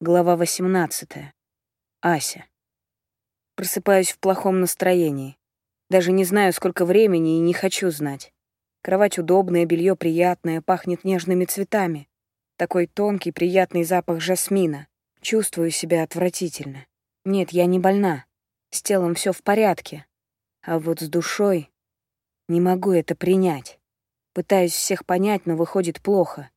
Глава 18. Ася. Просыпаюсь в плохом настроении. Даже не знаю, сколько времени, и не хочу знать. Кровать удобная, белье приятное, пахнет нежными цветами. Такой тонкий, приятный запах жасмина. Чувствую себя отвратительно. Нет, я не больна. С телом все в порядке. А вот с душой не могу это принять. Пытаюсь всех понять, но выходит плохо.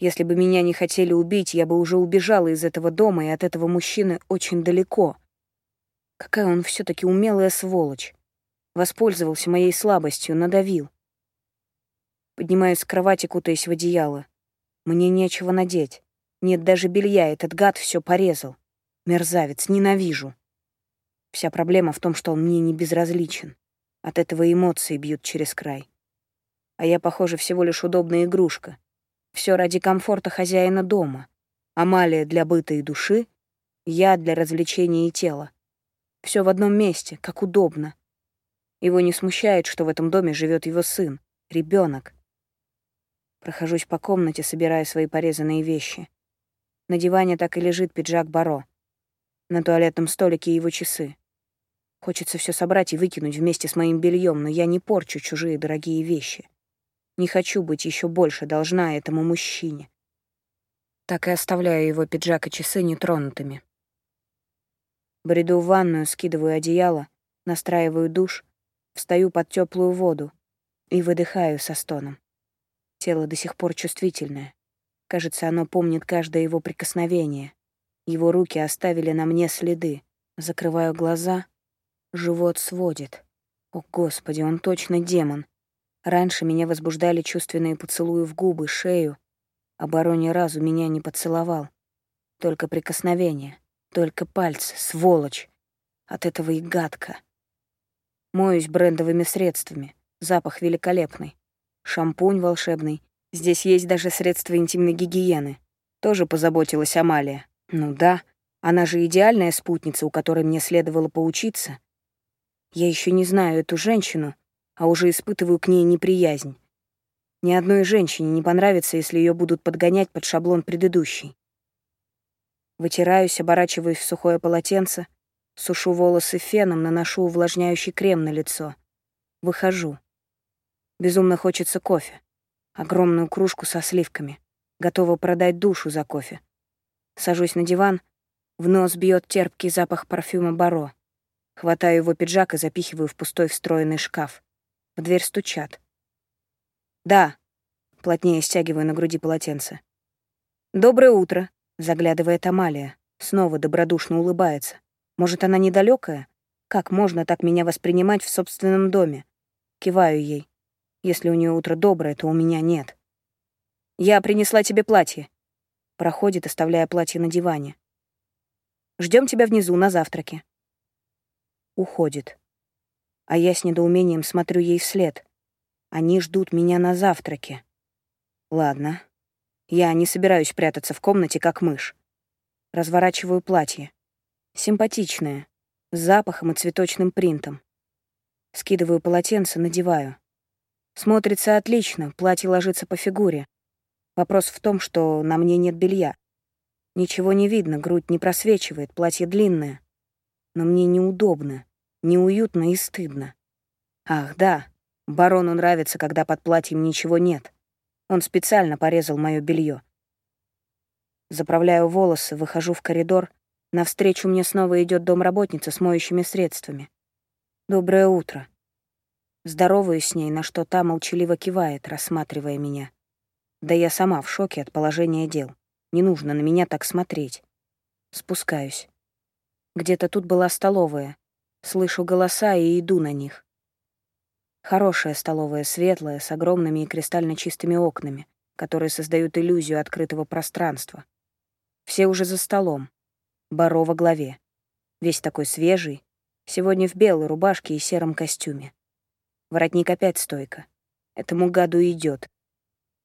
Если бы меня не хотели убить, я бы уже убежала из этого дома и от этого мужчины очень далеко. Какая он все таки умелая сволочь. Воспользовался моей слабостью, надавил. Поднимаюсь с кровати, кутаясь в одеяло. Мне нечего надеть. Нет даже белья, этот гад все порезал. Мерзавец, ненавижу. Вся проблема в том, что он мне не безразличен. От этого эмоции бьют через край. А я, похоже, всего лишь удобная игрушка — все ради комфорта хозяина дома. Амалия для быта и души, я для развлечения и тела. Все в одном месте, как удобно. Его не смущает, что в этом доме живет его сын, ребенок. Прохожусь по комнате, собирая свои порезанные вещи. На диване так и лежит пиджак Баро. На туалетном столике его часы. Хочется все собрать и выкинуть вместе с моим бельем, но я не порчу чужие дорогие вещи. Не хочу быть еще больше должна этому мужчине. Так и оставляю его пиджак и часы нетронутыми. Бреду в ванную, скидываю одеяло, настраиваю душ, встаю под теплую воду и выдыхаю со стоном. Тело до сих пор чувствительное. Кажется, оно помнит каждое его прикосновение. Его руки оставили на мне следы. Закрываю глаза, живот сводит. О, Господи, он точно демон. Раньше меня возбуждали чувственные поцелуи в губы, шею, барон ни разу меня не поцеловал. Только прикосновение, только пальцы, сволочь. От этого и гадко. Моюсь брендовыми средствами, запах великолепный. Шампунь волшебный. Здесь есть даже средства интимной гигиены. Тоже позаботилась Амалия. Ну да, она же идеальная спутница, у которой мне следовало поучиться. Я еще не знаю эту женщину, а уже испытываю к ней неприязнь. Ни одной женщине не понравится, если ее будут подгонять под шаблон предыдущий. Вытираюсь, оборачиваюсь в сухое полотенце, сушу волосы феном, наношу увлажняющий крем на лицо. Выхожу. Безумно хочется кофе. Огромную кружку со сливками. Готова продать душу за кофе. Сажусь на диван, в нос бьет терпкий запах парфюма Баро. Хватаю его пиджак и запихиваю в пустой встроенный шкаф. В дверь стучат. «Да», — плотнее стягиваю на груди полотенце. «Доброе утро», — заглядывает Амалия. Снова добродушно улыбается. «Может, она недалекая? Как можно так меня воспринимать в собственном доме?» Киваю ей. Если у нее утро доброе, то у меня нет. «Я принесла тебе платье». Проходит, оставляя платье на диване. Ждем тебя внизу на завтраке». Уходит а я с недоумением смотрю ей вслед. Они ждут меня на завтраке. Ладно. Я не собираюсь прятаться в комнате, как мышь. Разворачиваю платье. Симпатичное, с запахом и цветочным принтом. Скидываю полотенце, надеваю. Смотрится отлично, платье ложится по фигуре. Вопрос в том, что на мне нет белья. Ничего не видно, грудь не просвечивает, платье длинное. Но мне неудобно неуютно и стыдно. Ах, да, барону нравится, когда под платьем ничего нет. Он специально порезал моё белье. Заправляю волосы, выхожу в коридор. Навстречу мне снова идет домработница с моющими средствами. «Доброе утро». Здороваюсь с ней, на что та молчаливо кивает, рассматривая меня. Да я сама в шоке от положения дел. Не нужно на меня так смотреть. Спускаюсь. Где-то тут была столовая. Слышу голоса и иду на них. Хорошая столовая, светлая, с огромными и кристально чистыми окнами, которые создают иллюзию открытого пространства. Все уже за столом. Баро во главе. Весь такой свежий. Сегодня в белой рубашке и сером костюме. Воротник опять стойко. Этому гаду идет.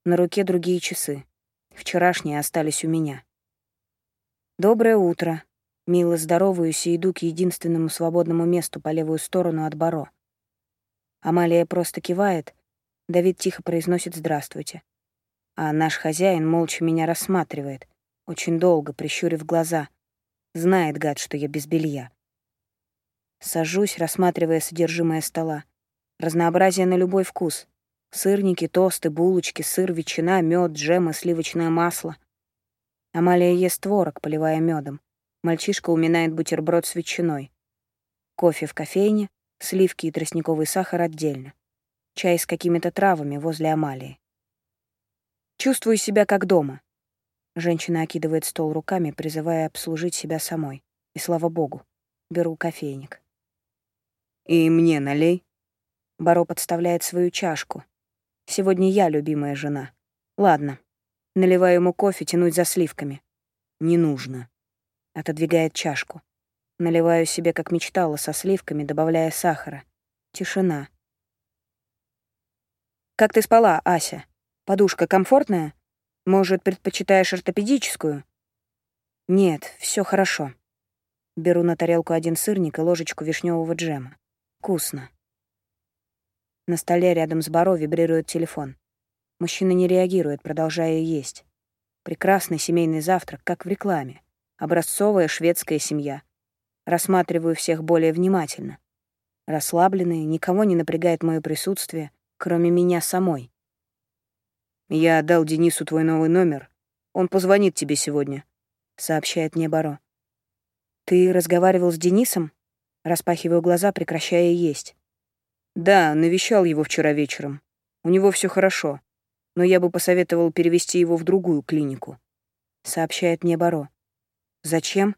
На руке другие часы. Вчерашние остались у меня. «Доброе утро», Мило здороваюсь и иду к единственному свободному месту по левую сторону от Баро. Амалия просто кивает, Давид тихо произносит «здравствуйте». А наш хозяин молча меня рассматривает, Очень долго, прищурив глаза. Знает гад, что я без белья. Сажусь, рассматривая содержимое стола. Разнообразие на любой вкус. Сырники, тосты, булочки, сыр, ветчина, мед, джем и сливочное масло. Амалия ест творог, поливая медом. Мальчишка уминает бутерброд с ветчиной. Кофе в кофейне, сливки и тростниковый сахар отдельно. Чай с какими-то травами возле Амалии. Чувствую себя как дома. Женщина окидывает стол руками, призывая обслужить себя самой. И слава богу, беру кофейник. «И мне налей». Баро подставляет свою чашку. Сегодня я любимая жена. Ладно. Наливаю ему кофе, тянуть за сливками. Не нужно. Отодвигает чашку. Наливаю себе, как мечтала, со сливками, добавляя сахара. Тишина. «Как ты спала, Ася? Подушка комфортная?» Может, предпочитаешь ортопедическую? Нет, все хорошо. Беру на тарелку один сырник и ложечку вишневого джема. Вкусно. На столе рядом с Баро вибрирует телефон. Мужчина не реагирует, продолжая есть. Прекрасный семейный завтрак, как в рекламе. Образцовая шведская семья. Рассматриваю всех более внимательно. Расслабленные, никого не напрягает мое присутствие, кроме меня самой. «Я дал Денису твой новый номер. Он позвонит тебе сегодня», — сообщает мне Баро. «Ты разговаривал с Денисом?» Распахиваю глаза, прекращая есть. «Да, навещал его вчера вечером. У него все хорошо, но я бы посоветовал перевести его в другую клинику», — сообщает мне Баро. «Зачем?»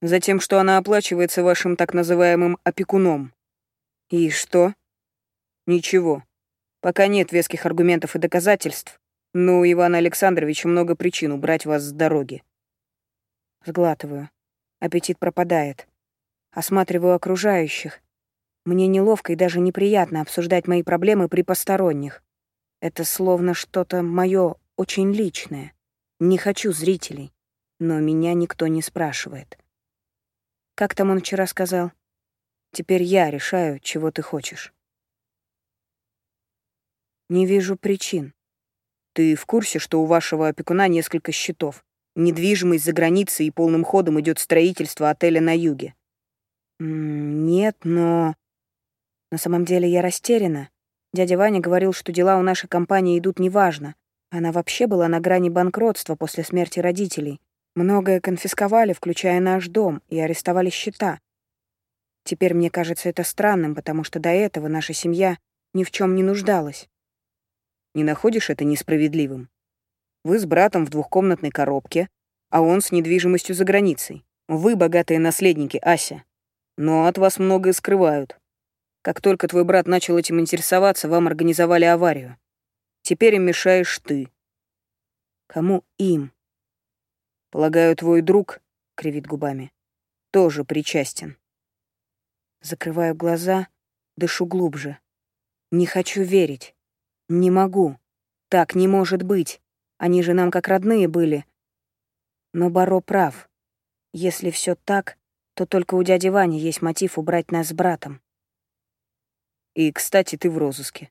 «Затем, что она оплачивается вашим так называемым опекуном». «И что?» «Ничего. Пока нет веских аргументов и доказательств, но у Ивана Александровича много причин убрать вас с дороги. Сглатываю. Аппетит пропадает. Осматриваю окружающих. Мне неловко и даже неприятно обсуждать мои проблемы при посторонних. Это словно что-то мое очень личное. Не хочу зрителей. Но меня никто не спрашивает. Как там он вчера сказал? Теперь я решаю, чего ты хочешь. Не вижу причин. Ты в курсе, что у вашего опекуна несколько счетов? Недвижимость за границей и полным ходом идет строительство отеля на юге. Нет, но... На самом деле я растеряна. Дядя Ваня говорил, что дела у нашей компании идут неважно. Она вообще была на грани банкротства после смерти родителей. Многое конфисковали, включая наш дом, и арестовали счета. Теперь мне кажется это странным, потому что до этого наша семья ни в чем не нуждалась. Не находишь это несправедливым? Вы с братом в двухкомнатной коробке, а он с недвижимостью за границей. Вы богатые наследники, Ася. Но от вас многое скрывают. Как только твой брат начал этим интересоваться, вам организовали аварию. Теперь им мешаешь ты. Кому им? Полагаю, твой друг, — кривит губами, — тоже причастен. Закрываю глаза, дышу глубже. Не хочу верить. Не могу. Так не может быть. Они же нам как родные были. Но Баро прав. Если все так, то только у дяди Вани есть мотив убрать нас с братом. И, кстати, ты в розыске.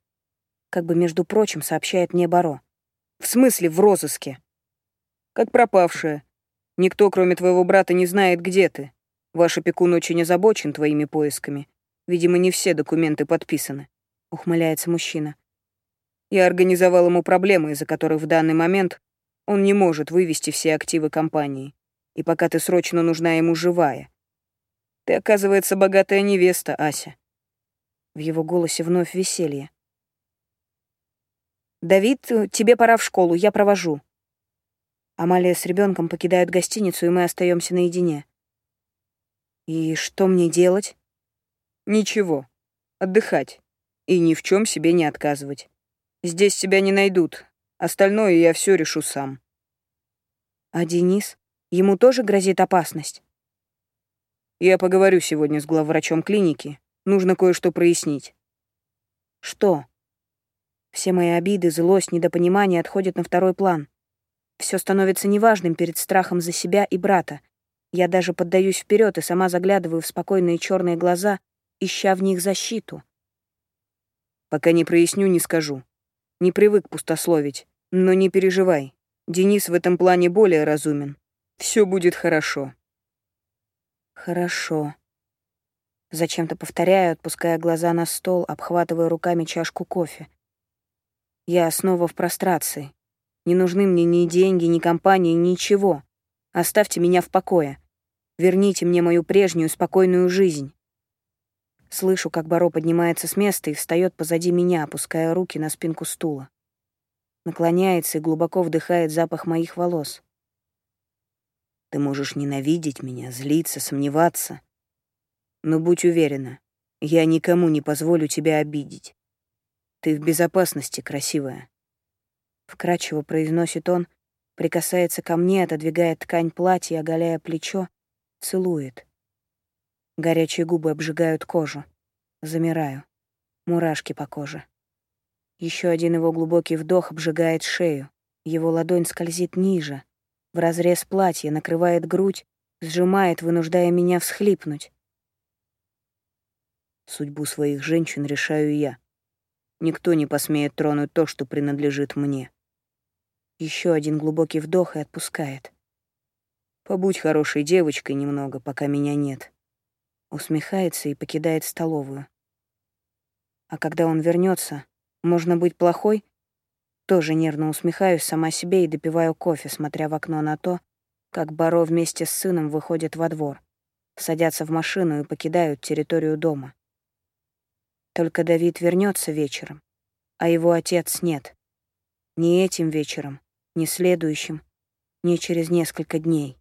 Как бы, между прочим, сообщает мне Баро. В смысле в розыске? Как пропавшая. Никто, кроме твоего брата, не знает, где ты. Ваш опекун очень озабочен твоими поисками. Видимо, не все документы подписаны. Ухмыляется мужчина. Я организовал ему проблемы, из-за которых в данный момент он не может вывести все активы компании. И пока ты срочно нужна ему живая. Ты, оказывается, богатая невеста, Ася. В его голосе вновь веселье. «Давид, тебе пора в школу, я провожу». Амалия с ребенком покидают гостиницу, и мы остаемся наедине. «И что мне делать?» «Ничего. Отдыхать. И ни в чем себе не отказывать. Здесь тебя не найдут. Остальное я все решу сам. А Денис? Ему тоже грозит опасность? Я поговорю сегодня с главврачом клиники. Нужно кое-что прояснить. Что? Все мои обиды, злость, недопонимание отходят на второй план. Все становится неважным перед страхом за себя и брата. Я даже поддаюсь вперед и сама заглядываю в спокойные черные глаза, ища в них защиту. Пока не проясню, не скажу. Не привык пустословить, но не переживай. Денис в этом плане более разумен. Все будет хорошо. Хорошо. Зачем-то повторяю, отпуская глаза на стол, обхватывая руками чашку кофе. Я снова в прострации. Не нужны мне ни деньги, ни компании, ничего. Оставьте меня в покое. Верните мне мою прежнюю спокойную жизнь. Слышу, как Баро поднимается с места и встает позади меня, опуская руки на спинку стула. Наклоняется и глубоко вдыхает запах моих волос. Ты можешь ненавидеть меня, злиться, сомневаться. Но будь уверена, я никому не позволю тебя обидеть. Ты в безопасности, красивая. Вкрадчиво произносит он, прикасается ко мне, отодвигая ткань платья, оголяя плечо, целует. Горячие губы обжигают кожу. Замираю. Мурашки по коже. Еще один его глубокий вдох обжигает шею. Его ладонь скользит ниже. В разрез платья накрывает грудь, сжимает, вынуждая меня всхлипнуть. Судьбу своих женщин решаю я. Никто не посмеет тронуть то, что принадлежит мне. Еще один глубокий вдох и отпускает. Побудь хорошей девочкой немного, пока меня нет. Усмехается и покидает столовую. А когда он вернется, можно быть плохой? Тоже нервно усмехаюсь сама себе и допиваю кофе, смотря в окно на то, как Баро вместе с сыном выходят во двор, садятся в машину и покидают территорию дома. Только Давид вернется вечером, а его отец нет. Ни этим вечером, ни следующим, ни через несколько дней.